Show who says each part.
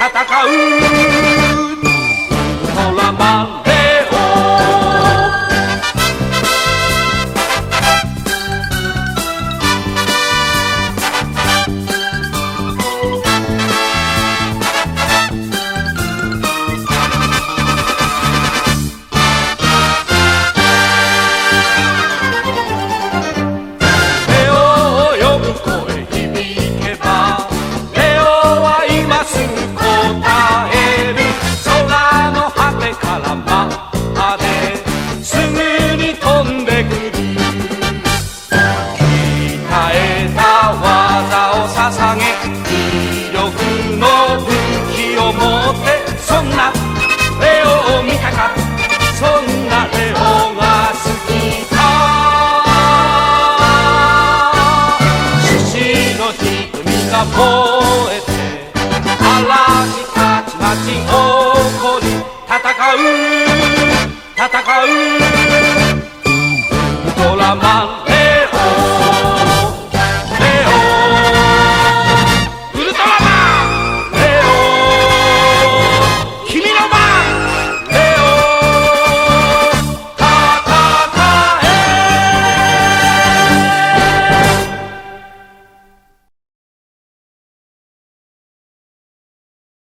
Speaker 1: Atacaú! ってそんなレオを見たかそんなレオが好きか獅子の瞳が燃えて嵐たちまち起こり戦う戦う